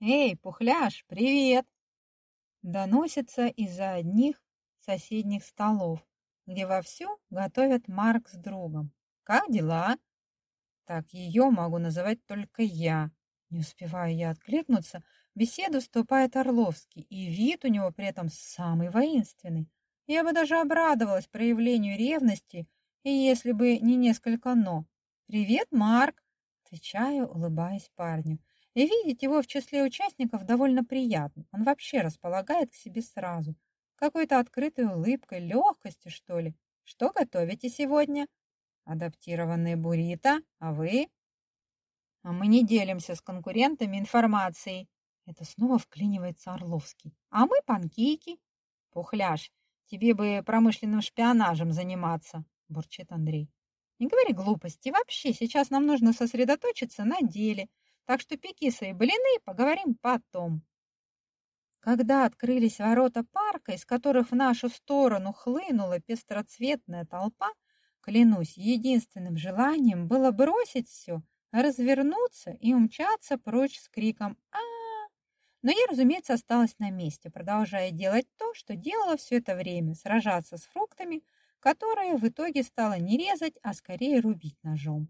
«Эй, пухляш, привет!» Доносится из-за одних соседних столов, где вовсю готовят Марк с другом. «Как дела?» Так ее могу называть только я. Не успеваю я откликнуться, в беседу вступает Орловский, и вид у него при этом самый воинственный. Я бы даже обрадовалась проявлению ревности, и если бы не несколько «но». «Привет, Марк!» – отвечаю, улыбаясь парню. И видеть его в числе участников довольно приятно. Он вообще располагает к себе сразу. Какой-то открытой улыбкой, легкостью, что ли. Что готовите сегодня? Адаптированные буррито, а вы? А мы не делимся с конкурентами информацией. Это снова вклинивается Орловский. А мы панкейки. Пухляш, тебе бы промышленным шпионажем заниматься, бурчит Андрей. Не говори глупости. Вообще, сейчас нам нужно сосредоточиться на деле. Так что пеки свои блины, поговорим потом. Когда открылись ворота парка, из которых в нашу сторону хлынула пестроцветная толпа, клянусь, единственным желанием было бросить все, развернуться и умчаться прочь с криком а, Но я, разумеется, осталась на месте, продолжая делать то, что делала все это время, сражаться с фруктами, которые в итоге стала не резать, а скорее рубить ножом.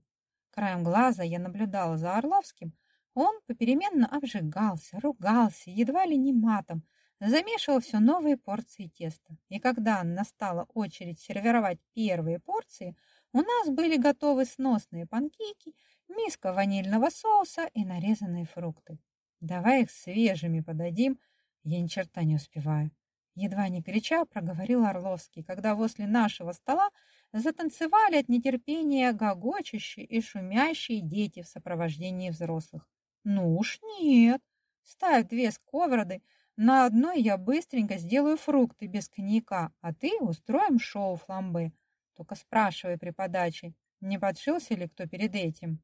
Краем глаза я наблюдала за Орловским, он попеременно обжигался, ругался, едва ли не матом, замешивал все новые порции теста. И когда настала очередь сервировать первые порции, у нас были готовы сносные панкейки, миска ванильного соуса и нарезанные фрукты. Давай их свежими подадим, я ни черта не успеваю. Едва не крича, проговорил Орловский, когда возле нашего стола затанцевали от нетерпения гогочущие и шумящие дети в сопровождении взрослых. Ну уж нет. Ставь две сковороды, на одной я быстренько сделаю фрукты без коньяка, а ты устроим шоу фламбе. Только спрашивай при подаче, не подшился ли кто перед этим.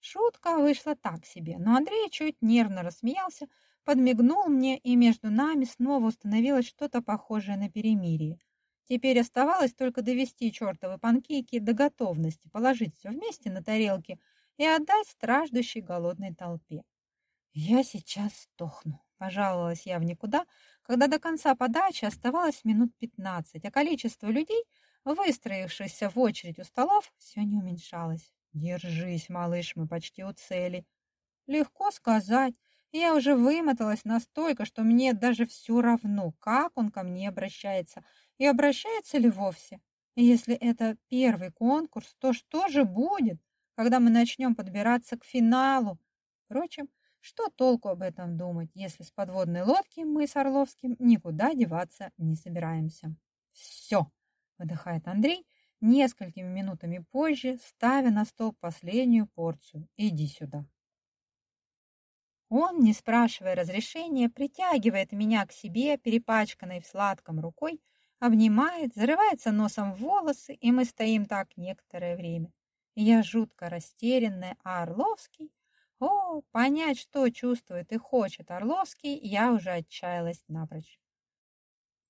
Шутка вышла так себе, но Андрей чуть нервно рассмеялся, подмигнул мне, и между нами снова установилось что-то похожее на перемирие. Теперь оставалось только довести чертовы панкейки до готовности, положить все вместе на тарелки и отдать страждущей голодной толпе. «Я сейчас сдохну», — пожаловалась я в никуда, когда до конца подачи оставалось минут пятнадцать, а количество людей, выстроившихся в очередь у столов, все не уменьшалось. «Держись, малыш, мы почти у цели». Легко сказать. Я уже вымоталась настолько, что мне даже все равно, как он ко мне обращается, и обращается ли вовсе. Если это первый конкурс, то что же будет? когда мы начнем подбираться к финалу. Впрочем, что толку об этом думать, если с подводной лодки мы с Орловским никуда деваться не собираемся? Все, выдыхает Андрей, несколькими минутами позже, ставя на стол последнюю порцию. Иди сюда. Он, не спрашивая разрешения, притягивает меня к себе, перепачканной в сладком рукой, обнимает, зарывается носом в волосы, и мы стоим так некоторое время. Я жутко растерянная, а Орловский... О, понять, что чувствует и хочет Орловский, я уже отчаялась напрочь.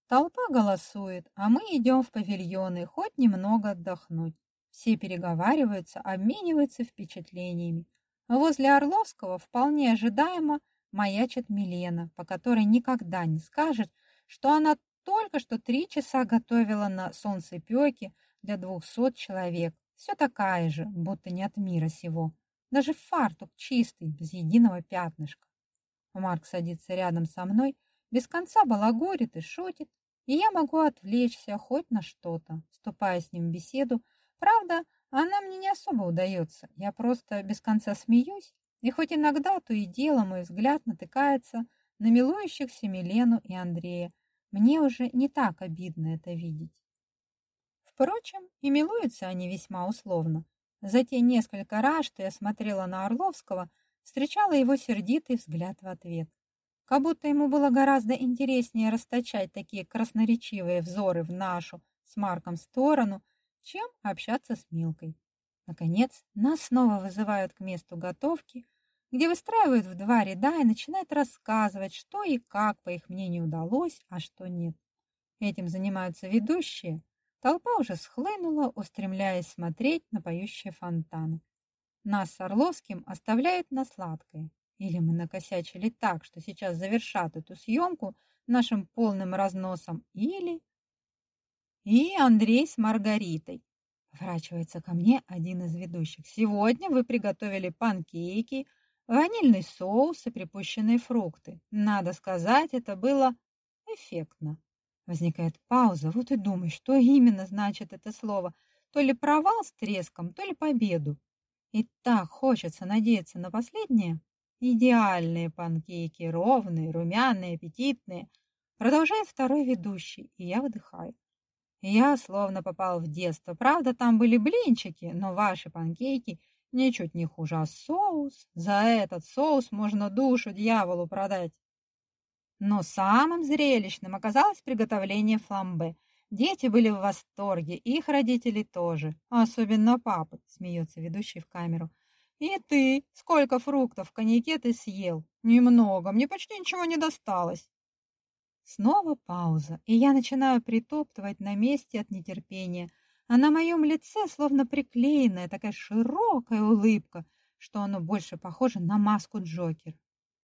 Толпа голосует, а мы идем в павильоны хоть немного отдохнуть. Все переговариваются, обмениваются впечатлениями. Возле Орловского вполне ожидаемо маячит Милена, по которой никогда не скажет, что она только что три часа готовила на солнцепёке для двухсот человек, все такая же, будто не от мира сего. Даже фартук чистый, без единого пятнышка. Марк садится рядом со мной, без конца балагорит и шутит, и я могу отвлечься хоть на что-то, вступая с ним в беседу. Правда, она мне не особо удается. Я просто без конца смеюсь, и хоть иногда то и дело мой взгляд натыкается на милующихся Милену и Андрея, мне уже не так обидно это видеть. Впрочем, и милуются они весьма условно. За те несколько раз, что я смотрела на Орловского, встречала его сердитый взгляд в ответ. Как будто ему было гораздо интереснее расточать такие красноречивые взоры в нашу с Марком сторону, чем общаться с Милкой. Наконец, нас снова вызывают к месту готовки, где выстраивают в два ряда и начинают рассказывать, что и как, по их мнению, удалось, а что нет. Этим занимаются ведущие, Толпа уже схлынула, устремляясь смотреть на поющие фонтаны. Нас с Орловским оставляют на сладкое. Или мы накосячили так, что сейчас завершат эту съемку нашим полным разносом, или... И Андрей с Маргаритой. Поворачивается ко мне один из ведущих. Сегодня вы приготовили панкейки, ванильный соус и припущенные фрукты. Надо сказать, это было эффектно. Возникает пауза. Вот и думай, что именно значит это слово. То ли провал с треском, то ли победу. И так хочется надеяться на последнее. Идеальные панкейки, ровные, румяные, аппетитные. Продолжает второй ведущий, и я выдыхаю. Я словно попал в детство. Правда, там были блинчики, но ваши панкейки ничуть не хуже. А соус? За этот соус можно душу дьяволу продать. Но самым зрелищным оказалось приготовление фламбе. Дети были в восторге, их родители тоже, особенно папа, смеется ведущий в камеру. И ты, сколько фруктов в коньяке ты съел? Немного, мне почти ничего не досталось. Снова пауза, и я начинаю притоптывать на месте от нетерпения, а на моем лице словно приклеенная такая широкая улыбка, что оно больше похоже на маску Джокер.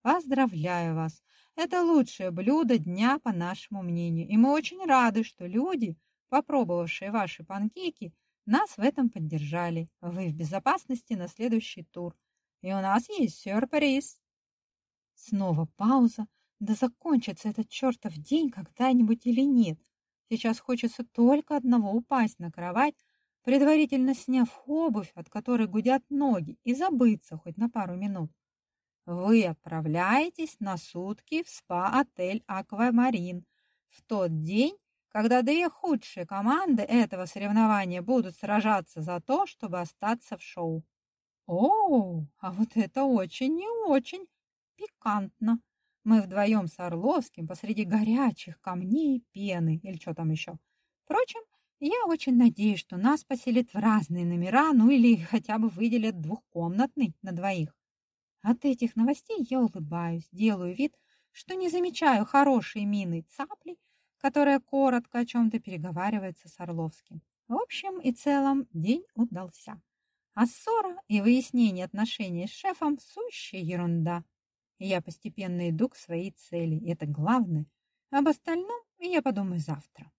Поздравляю вас! Это лучшее блюдо дня, по нашему мнению, и мы очень рады, что люди, попробовавшие ваши панкейки, нас в этом поддержали. Вы в безопасности на следующий тур. И у нас есть сюрприз. Снова пауза. Да закончится этот чертов день когда-нибудь или нет. Сейчас хочется только одного упасть на кровать, предварительно сняв обувь, от которой гудят ноги, и забыться хоть на пару минут. Вы отправляетесь на сутки в спа-отель «Аквамарин» в тот день, когда две худшие команды этого соревнования будут сражаться за то, чтобы остаться в шоу. О, а вот это очень и очень пикантно. Мы вдвоем с Орловским посреди горячих камней, пены или что там еще. Впрочем, я очень надеюсь, что нас поселят в разные номера, ну или хотя бы выделят двухкомнатный на двоих. От этих новостей я улыбаюсь, делаю вид, что не замечаю хорошей мины цапли, которая коротко о чем-то переговаривается с Орловским. В общем и целом день удался. А ссора и выяснение отношений с шефом – сущая ерунда. Я постепенно иду к своей цели, и это главное. Об остальном я подумаю завтра.